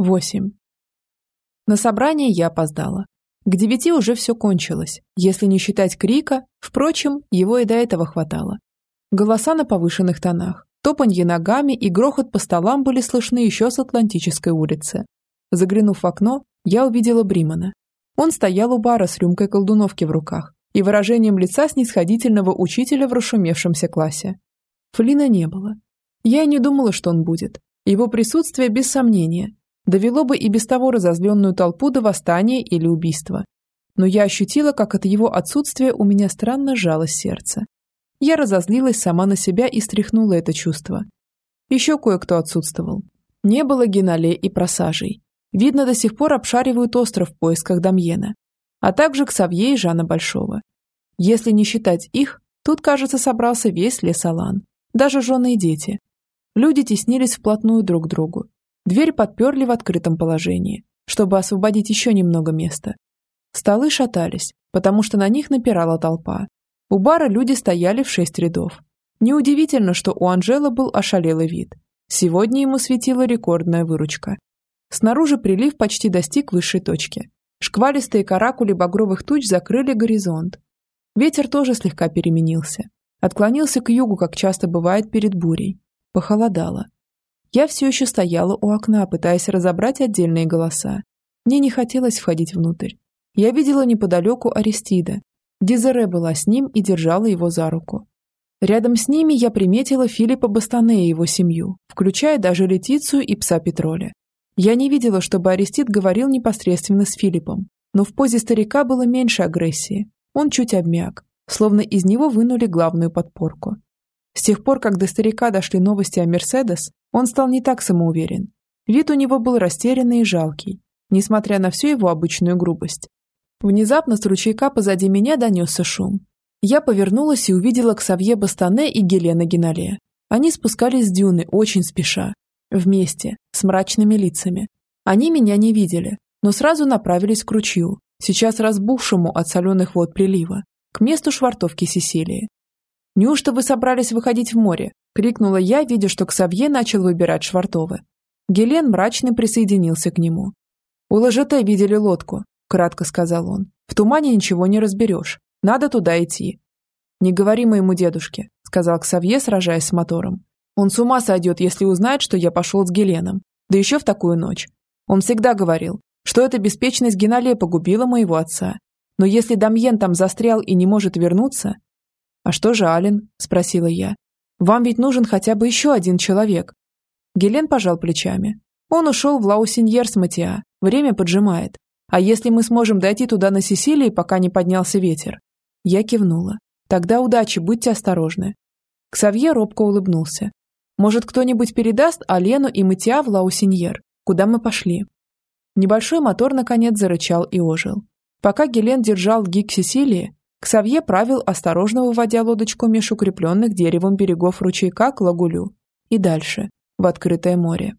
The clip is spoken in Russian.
8. На собрание я опоздала. К девяти уже все кончилось, если не считать крика, впрочем, его и до этого хватало. Голоса на повышенных тонах, топанье ногами и грохот по столам были слышны еще с Атлантической улицы. Заглянув в окно, я увидела Бримана. Он стоял у бара с рюмкой колдуновки в руках и выражением лица снисходительного учителя в расшумевшемся классе. Флина не было. Я и не думала, что он будет. Его присутствие, без сомнения, довело бы и без того разозленную толпу до восстания или убийства. Но я ощутила, как от его отсутствия у меня странно сжалось сердце. Я разозлилась сама на себя и стряхнула это чувство. Еще кое-кто отсутствовал. Не было Генале и просажей. Видно, до сих пор обшаривают остров в поисках Дамьена, а также Ксавье и Жана Большого. Если не считать их, тут, кажется, собрался весь лес Алан, даже жены и дети. Люди теснились вплотную друг к другу, Дверь подперли в открытом положении, чтобы освободить еще немного места. Столы шатались, потому что на них напирала толпа. У бара люди стояли в шесть рядов. Неудивительно, что у Анжела был ошалелый вид. Сегодня ему светила рекордная выручка. Снаружи прилив почти достиг высшей точки. Шквалистые каракули багровых туч закрыли горизонт. Ветер тоже слегка переменился. Отклонился к югу, как часто бывает перед бурей. Похолодало. Я все еще стояла у окна, пытаясь разобрать отдельные голоса. Мне не хотелось входить внутрь. Я видела неподалеку Аристида. Дизере была с ним и держала его за руку. Рядом с ними я приметила Филиппа Бастане и его семью, включая даже Летицию и пса Петроля. Я не видела, чтобы Аристид говорил непосредственно с Филиппом, но в позе старика было меньше агрессии. Он чуть обмяк, словно из него вынули главную подпорку. С тех пор, как до старика дошли новости о Мерседес, он стал не так самоуверен. Вид у него был растерянный и жалкий, несмотря на всю его обычную грубость. Внезапно с ручейка позади меня донесся шум. Я повернулась и увидела Ксавье Бастане и Гелена Генале. Они спускались с дюны очень спеша. Вместе, с мрачными лицами. Они меня не видели, но сразу направились к ручью, сейчас разбухшему от соленых вод прилива, к месту швартовки Сесилии. «Неужто вы собрались выходить в море?» – крикнула я, видя, что Ксавье начал выбирать швартовы. Гелен мрачно присоединился к нему. «У ЛЖТ видели лодку», – кратко сказал он. «В тумане ничего не разберешь. Надо туда идти». «Не говори моему дедушке», – сказал Ксавье, сражаясь с мотором. «Он с ума сойдет, если узнает, что я пошел с Геленом. Да еще в такую ночь. Он всегда говорил, что эта беспечность Генале погубила моего отца. Но если Дамьен там застрял и не может вернуться, «А что же Ален?» – спросила я. «Вам ведь нужен хотя бы еще один человек». Гелен пожал плечами. «Он ушел в Лаусиньер с Матиа. Время поджимает. А если мы сможем дойти туда на Сесилии, пока не поднялся ветер?» Я кивнула. «Тогда удачи, будьте осторожны». Ксавье робко улыбнулся. «Может, кто-нибудь передаст Алену и Матиа в Лаусиньер, куда мы пошли?» Небольшой мотор, наконец, зарычал и ожил. Пока Гелен держал гик Сесилии, Ксавье правил, осторожно выводя лодочку меж укрепленных деревом берегов ручейка к лагулю и дальше, в открытое море.